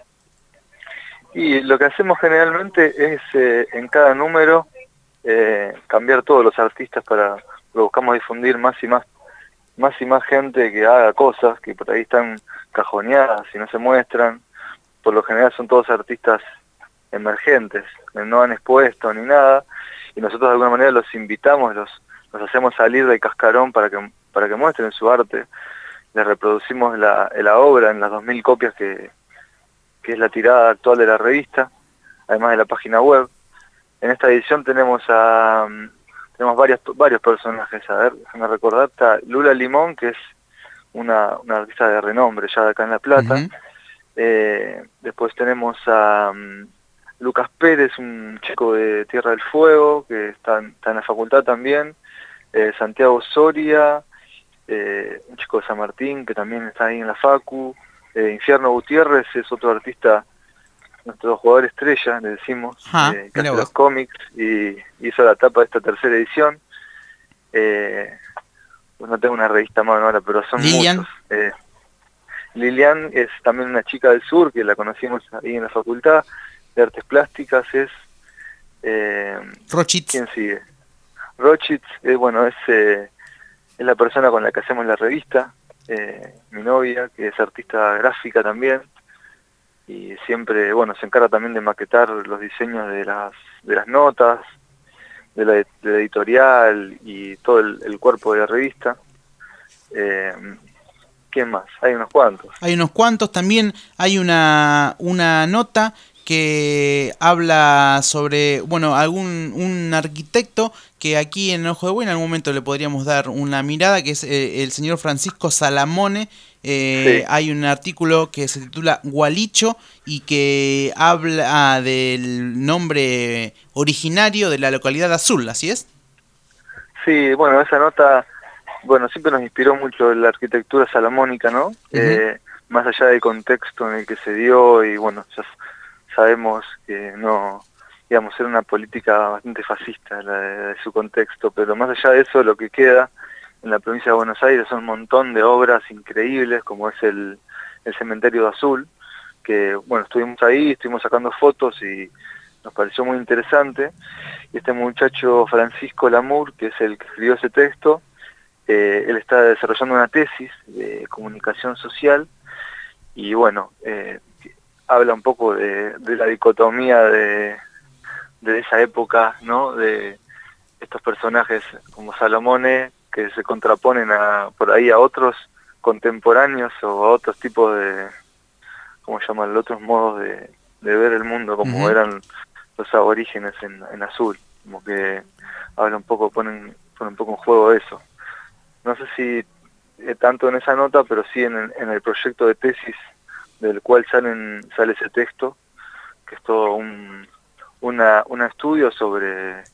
Y lo que hacemos generalmente es eh, en cada número eh, cambiar todos los artistas para lo buscamos difundir más y más más y más gente que haga cosas que por ahí están cajoneadas y no se muestran. Por lo general son todos artistas emergentes, no han expuesto ni nada y nosotros de alguna manera los invitamos, los hacemos salir del cascarón para que para que muestren su arte. Les reproducimos la, obra en las 2000 copias que, que es la tirada actual de la revista, además de la página web. En esta edición tenemos a mm, tenemos varios varios personajes, a ver, déjame recordar, está Lula Limón, que es una, una artista de renombre ya de acá en La Plata. Eh, después tenemos a mm, Lucas Pérez, un chico de Tierra del Fuego, que está, en- está en la facultad también. Eh, Santiago Soria, eh, un chico de San Martín, que también está ahí en la Facu. Eh, Infierno Gutiérrez es otro artista, nuestro jugador estrella, le decimos, Ajá, que mira hace vos. los cómics y hizo la tapa de esta tercera edición. Eh, pues no tengo una revista más ahora, pero son Lilian. muchos. Eh, Lilian es también una chica del sur que la conocimos ahí en la facultad de artes plásticas. Es eh, Rochitz. ¿Quién sigue? Rochitz, eh, bueno, es, eh, es la persona con la que hacemos la revista, eh, mi novia, que es artista gráfica también, y siempre, bueno, se encarga también de maquetar los diseños de las, de las notas, de la, de la editorial y todo el, el cuerpo de la revista. ¿Quién más? Hay unos cuantos. Hay unos cuantos, también hay una, una nota que habla sobre, bueno, algún un arquitecto que aquí en Ojo de Buey en algún momento le podríamos dar una mirada, que es eh, el señor Francisco Salamone. Eh, Sí. Hay un artículo que se titula Gualicho y que habla del nombre originario de la localidad azul, ¿así es? Sí, bueno, esa nota, bueno, siempre nos inspiró mucho la arquitectura salamónica, ¿no? Eh, más allá del contexto en el que se dio y bueno, ya sabemos que no, digamos, era una política bastante fascista la de, de su contexto, pero más allá de eso, lo que queda en la provincia de Buenos Aires son un montón de obras increíbles, como es el, el cementerio de Azul, que bueno, estuvimos ahí, estuvimos sacando fotos y nos pareció muy interesante. Y este muchacho Francisco Lamour, que es el que escribió ese texto, eh, él está desarrollando una tesis de comunicación social y bueno, eh, habla un poco de, de la dicotomía de, de esa época, ¿no? De estos personajes como Salomone que se contraponen a, por ahí a otros contemporáneos o a otros tipos de, ¿cómo llaman? Otros modos de, de ver el mundo, como eran los aborígenes en, en azul, como que habla un poco, ponen, ponen un poco en juego eso. Sé si eh, tanto en esa nota, pero sí en, el- en el proyecto de tesis del cual salen, sale ese texto, que es todo un, una, un estudio sobre,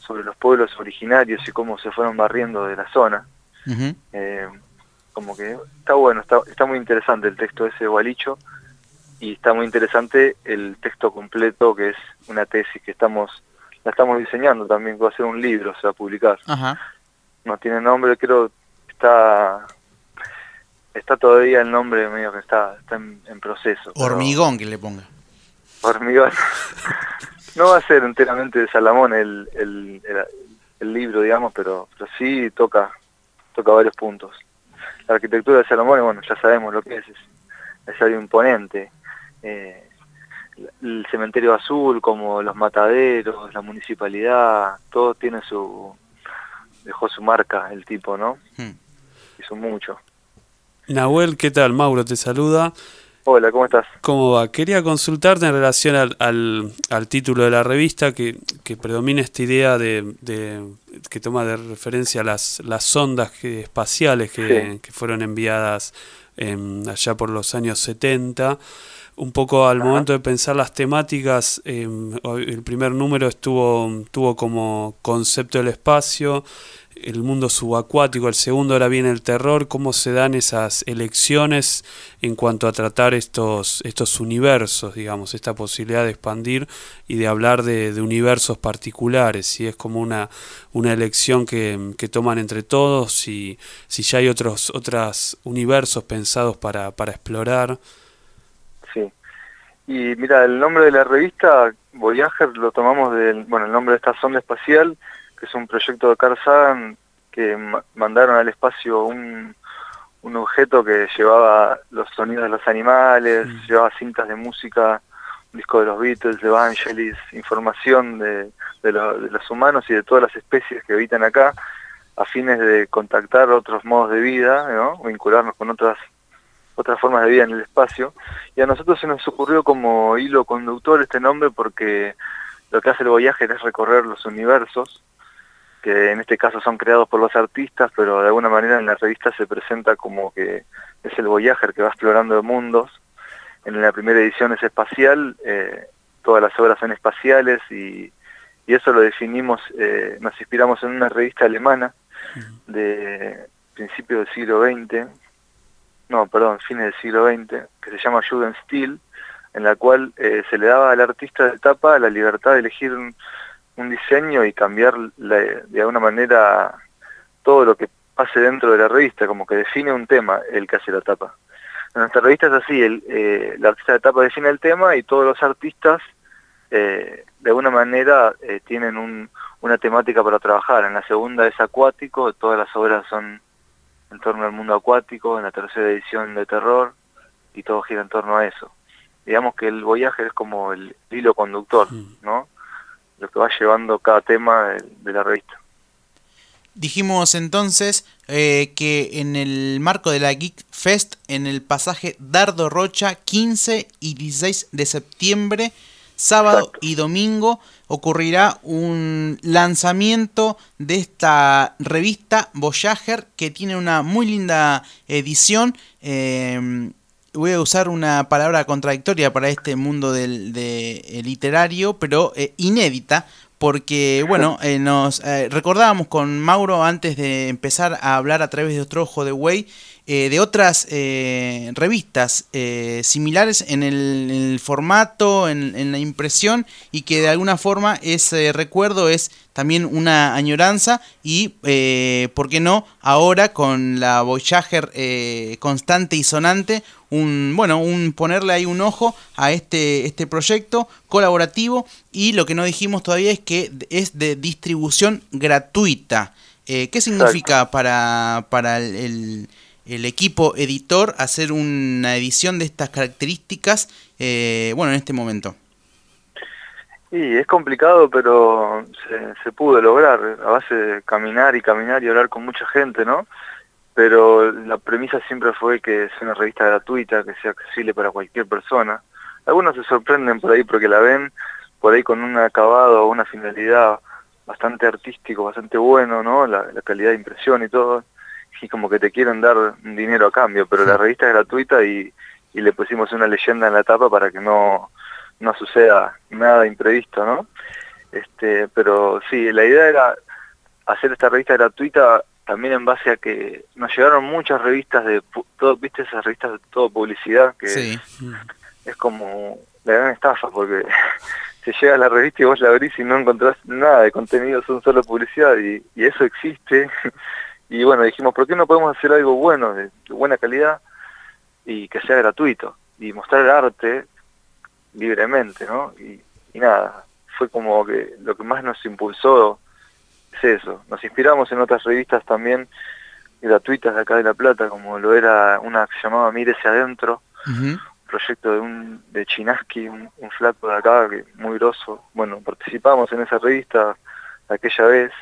sobre los pueblos originarios y cómo se fueron barriendo de la zona. Eh, como que está bueno, está, está muy interesante el texto ese de Gualicho y está muy interesante el texto completo que es una tesis que estamos la estamos diseñando también, que va a ser un libro, se va a publicar. Ajá. No tiene nombre, creo está está todavía el nombre medio que está está en, en proceso. Hormigón que le ponga. Hormigón. no va a ser enteramente de Salamón el, el, el, el libro, digamos, pero, pero sí toca toca varios puntos. La arquitectura de Salomón, bueno, ya sabemos lo que es, es, es algo imponente. Eh, el cementerio azul, como los mataderos, la municipalidad, todo tiene su... dejó su marca el tipo, ¿no? Hmm. Hizo mucho. Nahuel, ¿qué tal? Mauro te saluda. Hola, ¿cómo estás? ¿Cómo va? Quería consultarte en relación al, al, al título de la revista que, que predomina esta idea de, de- que toma de referencia las, las sondas que- espaciales que, Sí. que fueron enviadas em, allá por los años 70. Un poco al momento de pensar las temáticas, em, el primer número estuvo tuvo como concepto el espacio, el mundo subacuático, el segundo ahora viene el terror, cómo se dan esas elecciones en cuanto a tratar estos, estos universos, digamos, esta posibilidad de expandir y de hablar de, de universos particulares, si es como una, una elección que, que toman entre todos, si, si ya hay otros otros universos pensados para, para explorar. Y mira, el nombre de la revista, Voyager, lo tomamos del, bueno, el nombre de esta sonda espacial, que es un proyecto de Carl Sagan, que ma- mandaron al espacio un, un objeto que llevaba los sonidos de los animales, llevaba cintas de música, un disco de los Beatles, de Vangelis, información de, de, lo- de los humanos y de todas las especies que habitan acá, a fines de contactar otros modos de vida, ¿no? vincularnos con otras otras formas de vida en el espacio. Y a nosotros se nos ocurrió como hilo conductor este nombre porque lo que hace el Voyager es recorrer los universos, que en este caso son creados por los artistas, pero de alguna manera en la revista se presenta como que es el Voyager que va explorando mundos. En la primera edición es espacial, eh, todas las obras son espaciales y, y eso lo definimos, eh, nos inspiramos en una revista alemana de principios del siglo XX, no, perdón, fines del siglo XX, que se llama Jugendstil, en la cual eh, se le daba al artista de tapa la libertad de elegir un, diseño y cambiar la- de alguna manera todo lo que pase dentro de la revista, como que define un tema el que hace la tapa. En nuestra revista es así, el, eh, artista de tapa define el tema y todos los artistas eh, de alguna manera eh, tienen un- una temática para trabajar. En la segunda es acuático, todas las obras son en torno al mundo acuático, en la tercera edición de terror, y todo gira en torno a eso. Digamos que el Voyager es como el hilo conductor, ¿no? Lo que va llevando cada tema de, de la revista. Dijimos entonces eh, que en el marco de la Geek Fest, en el pasaje Dardo Rocha, 15 y 16 de septiembre, sábado y domingo, ocurrirá un lanzamiento de esta revista Voyager que tiene una muy linda edición. eh, voy a usar una palabra contradictoria para este mundo del de, eh, literario, pero eh, inédita, porque bueno, eh, nos eh, recordábamos con Mauro antes de empezar a hablar a través de otro ojo de Way eh, de otras eh, revistas eh, similares en el, en el formato, en, la impresión y que de alguna forma ese recuerdo es también una añoranza y, ¿por qué no? Ahora con la Voyager constante y sonante, un, bueno, un ponerle ahí un ojo a este, este proyecto colaborativo y lo que no dijimos todavía es que es de distribución gratuita. Eh, ¿Qué significa para, para el, el, el equipo editor hacer una edición de estas características, eh, bueno, en este momento? Y es complicado, pero se, se pudo lograr a base de caminar y caminar y hablar con mucha gente, ¿no? Pero la premisa siempre fue que sea una revista gratuita, que sea accesible para cualquier persona. Algunos se sorprenden por ahí porque la ven por ahí con un acabado o una finalidad bastante artístico, bastante bueno, ¿no? La, la, calidad de impresión y todo, y como que te quieren dar dinero a cambio, pero la revista es gratuita y, y le pusimos una leyenda en la tapa para que no, no suceda nada imprevisto, ¿no? Este, pero sí, la idea era hacer esta revista gratuita también en base a que nos llegaron muchas revistas de todo, viste esas revistas de todo publicidad que Sí. es como la gran estafa porque te llega la revista y vos la abrís y no encontrás nada de contenido, son solo publicidad y, eso existe. y bueno, dijimos, ¿por qué no podemos hacer algo bueno, de, buena calidad y que sea gratuito? Y mostrar el arte libremente, ¿no? Y, y nada, fue como que lo que más nos impulsó es eso. Nos inspiramos en otras revistas también gratuitas de acá de La Plata, como lo era una que se llamaba Mírese Adentro, Ujú. Proyecto de un de Chinaski, un, un flaco de acá, que muy grosso. Bueno, participamos en esa revista aquella vez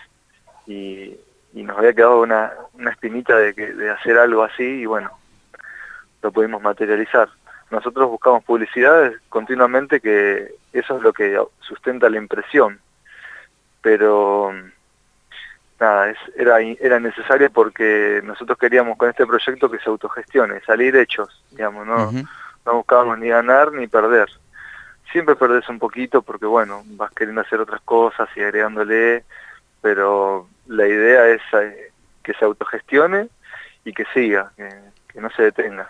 y, y nos había quedado una, una espinita de, que, de hacer algo así y bueno, lo pudimos materializar. Nosotros buscamos publicidades continuamente que eso es lo que sustenta la impresión, pero nada, es, era, era necesario porque nosotros queríamos con este proyecto que se autogestione, salir hechos, digamos, ¿no? No buscábamos ni ganar ni perder. Siempre perdés un poquito porque, bueno, vas queriendo hacer otras cosas y agregándole, pero la idea es eh, que se autogestione y que siga, que, que no se detenga.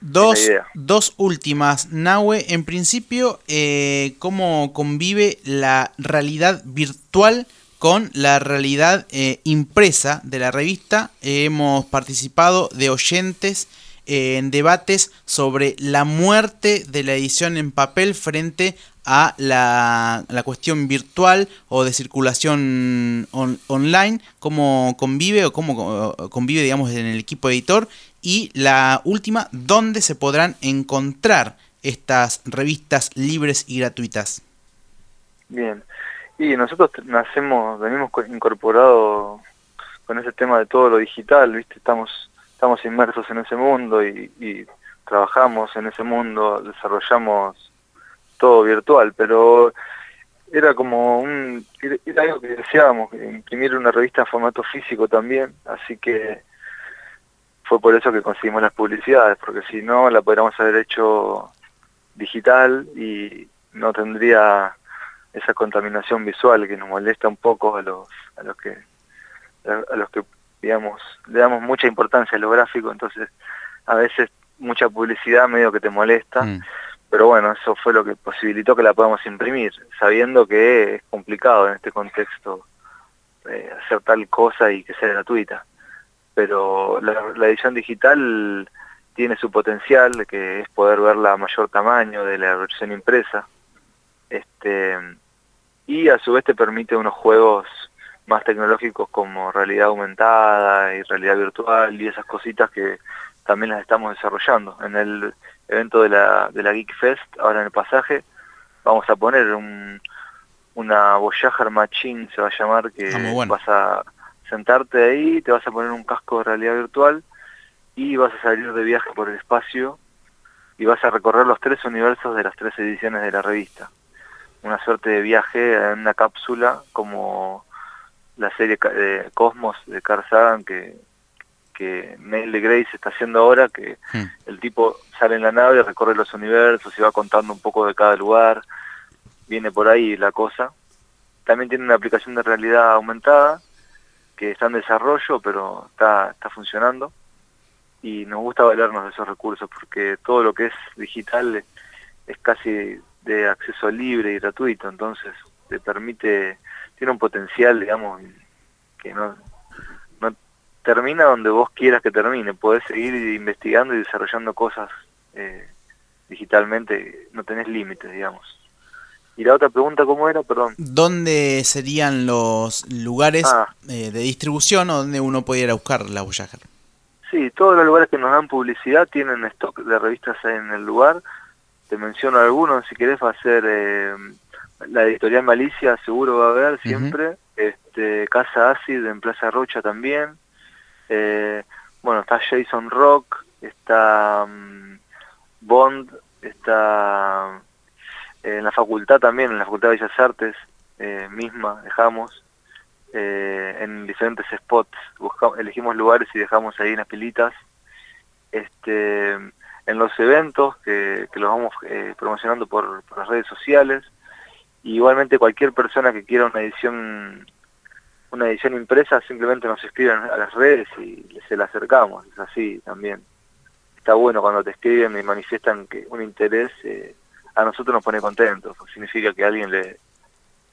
Dos, dos últimas. Nahue, en principio, eh, ¿cómo convive la realidad virtual con la realidad eh, impresa de la revista? hemos participado de oyentes en debates sobre la muerte de la edición en papel frente a la, la cuestión virtual o de circulación on- online, cómo convive o cómo convive, digamos, en el equipo editor. Y la última, ¿dónde se podrán encontrar estas revistas libres y gratuitas? Bien. Y nosotros nacemos, venimos co- incorporados con ese tema de todo lo digital, ¿viste? Estamos, estamos inmersos en ese mundo y, y trabajamos en ese mundo, desarrollamos todo virtual, pero era como un, era- algo que deseábamos, imprimir una revista en formato físico también, así que fue por eso que conseguimos las publicidades, porque si no la podríamos haber hecho digital y no tendría esa contaminación visual que nos molesta un poco a los a los que a los que digamos le damos mucha importancia a lo gráfico entonces a veces mucha publicidad medio que te molesta Mm. pero bueno eso fue lo que posibilitó que la podamos imprimir sabiendo que es complicado en este contexto eh, hacer tal cosa y que sea gratuita pero la, la edición digital tiene su potencial que es poder verla a mayor tamaño de la versión impresa este y a su vez te permite unos juegos más tecnológicos como realidad aumentada y realidad virtual y esas cositas que también las estamos desarrollando. En el evento de la, de la Geek Fest, ahora en el pasaje, vamos a poner un, una Voyager Machine, se va a llamar, que Ah, bueno. vas a sentarte ahí, te vas a poner un casco de realidad virtual y vas a salir de viaje por el espacio y vas a recorrer los tres universos de las tres ediciones de la revista. Una suerte de viaje en una cápsula como la serie de Cosmos de Carl Sagan que, que Neil deGrasse está haciendo ahora, que Hmm. el tipo sale en la nave, recorre los universos y va contando un poco de cada lugar, viene por ahí la cosa. También tiene una aplicación de realidad aumentada que está en desarrollo, pero está, está funcionando y nos gusta valernos de esos recursos porque todo lo que es digital es, es casi de acceso libre y gratuito, entonces te permite, tiene un potencial, digamos, que no, no termina donde vos quieras que termine, podés seguir investigando y desarrollando cosas eh, digitalmente, no tenés límites, digamos. Y la otra pregunta, ¿cómo era? Perdón. ¿Dónde serían los lugares Ah. eh, de distribución o donde uno puede ir a buscar la Voyager? Sí, todos los lugares que nos dan publicidad tienen stock de revistas en el lugar. Te menciono algunos, si querés va a ser eh, la editorial Malicia, seguro va a haber siempre. este Casa Acid en Plaza Rocha también. Eh, bueno, está Jason Rock, está mm, Bond, está eh, en la facultad también, en la Facultad de Bellas Artes eh, misma, dejamos eh, en diferentes spots, buscamos, elegimos lugares y dejamos ahí unas pilitas. Este, en los eventos que, que los vamos eh, promocionando por, por las redes sociales. Igualmente cualquier persona que quiera una edición una edición impresa simplemente nos escriben a las redes y se la acercamos, es así también. Está bueno cuando te escriben y manifiestan que un interés, eh, a nosotros nos pone contentos, porque significa que alguien le,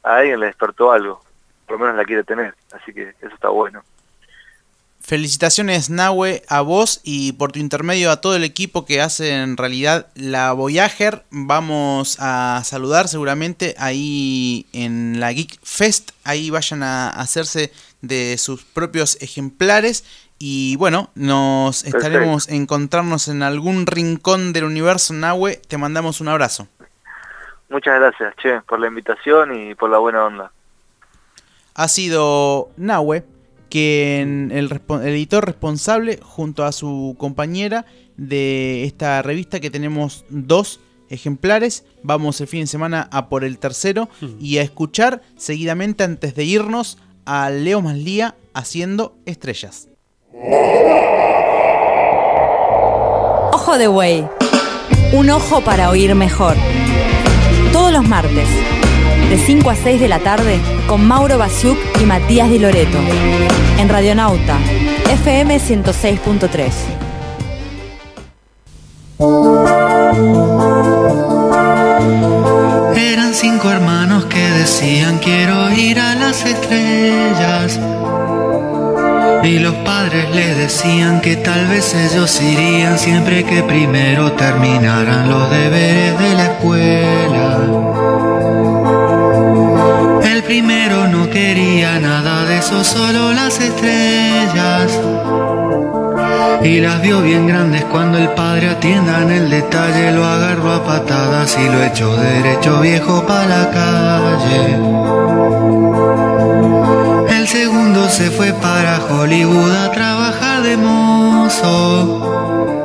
a alguien le despertó algo, por lo menos la quiere tener, así que eso está bueno. Felicitaciones Nahue a vos y por tu intermedio a todo el equipo que hace en realidad la Voyager. Vamos a saludar seguramente ahí en la Geek Fest. Ahí vayan a hacerse de sus propios ejemplares. Y bueno, nos Perfecto. estaremos encontrarnos en algún rincón del universo Nahue. Te mandamos un abrazo. Muchas gracias, Che, por la invitación y por la buena onda. Ha sido Nahue quien el, editor responsable junto a su compañera de esta revista que tenemos dos ejemplares. Vamos el fin de semana a por el tercero y a escuchar seguidamente antes de irnos a Leo Maslía haciendo estrellas. Ojo de Buey. Un ojo para oír mejor. Todos los martes, de 5 a 6 de la tarde, con Mauro Basiuk y Matías Di Loreto. En Radionauta, FM 106.3. Eran cinco hermanos que decían quiero ir a las estrellas. Y los padres les decían que tal vez ellos irían siempre que primero terminaran los deberes de la escuela. Primero no quería nada de eso, solo las estrellas. Y las vio bien grandes cuando el padre atienda en el detalle, lo agarró a patadas y lo echó derecho viejo para la calle. El segundo se fue para Hollywood a trabajar de mozo.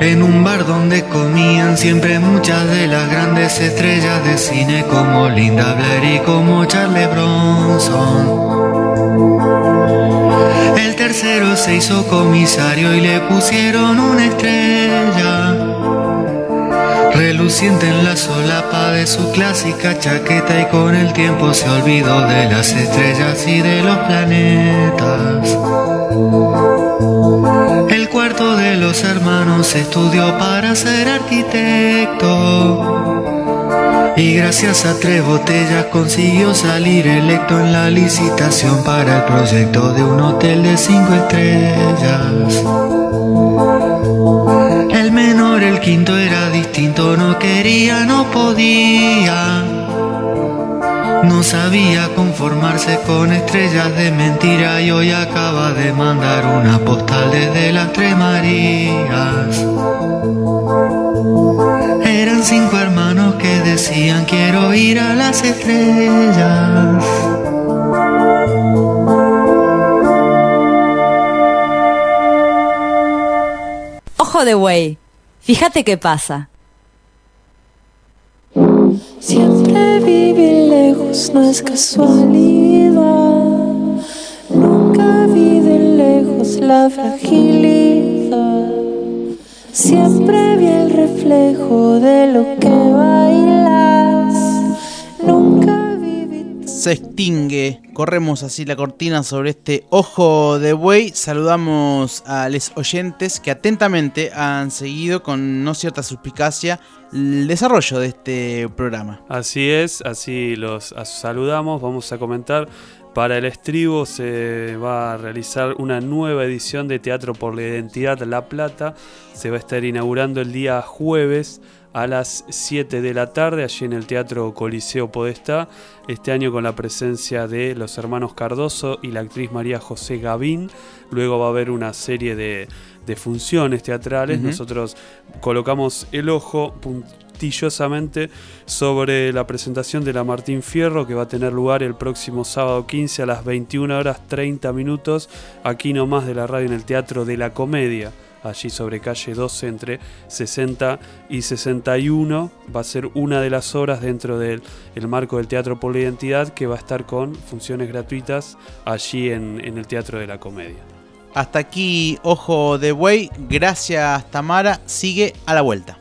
En un bar donde comían siempre muchas de las grandes estrellas de cine como Linda Blair y como Charles Bronson. El tercero se hizo comisario y le pusieron una estrella. Reluciente en la solapa de su clásica chaqueta y con el tiempo se olvidó de las estrellas y de los planetas. El cuarto de los hermanos estudió para ser arquitecto. Y gracias a tres botellas consiguió salir electo en la licitación para el proyecto de un hotel de cinco estrellas. El menor, el quinto era distinto, no quería, no podía. No sabía conformarse con estrellas de mentira y hoy acaba de mandar una postal desde las Tres Marías. Eran cinco hermanos que decían quiero ir a las estrellas. Ojo de Buey. Fíjate qué pasa. Siempre vivir no es casualidad. Nunca vi de lejos la fragilidad. Siempre vi el reflejo de lo que bailas. Nunca viví Se extingue, corremos así la cortina sobre este ojo de buey. Saludamos a los oyentes que atentamente han seguido con no cierta suspicacia el desarrollo de este programa. Así es, así los saludamos. Vamos a comentar. Para el estribo se va a realizar una nueva edición de Teatro por la Identidad La Plata. Se va a estar inaugurando el día jueves a las 7 de la tarde, allí en el Teatro Coliseo Podestá, este año con la presencia de los hermanos Cardoso y la actriz María José Gavín. Luego va a haber una serie de, de funciones teatrales. Nosotros colocamos el ojo puntillosamente sobre la presentación de la Martín Fierro que va a tener lugar el próximo sábado 15 a las 21 horas 30 minutos aquí nomás de la radio en el Teatro de la Comedia allí sobre calle 12 entre 60 y 61. Va a ser una de las obras dentro del el marco del Teatro por la Identidad que va a estar con funciones gratuitas allí en, en el Teatro de la Comedia. Hasta aquí, ojo de buey. Gracias, Tamara. Sigue a la vuelta.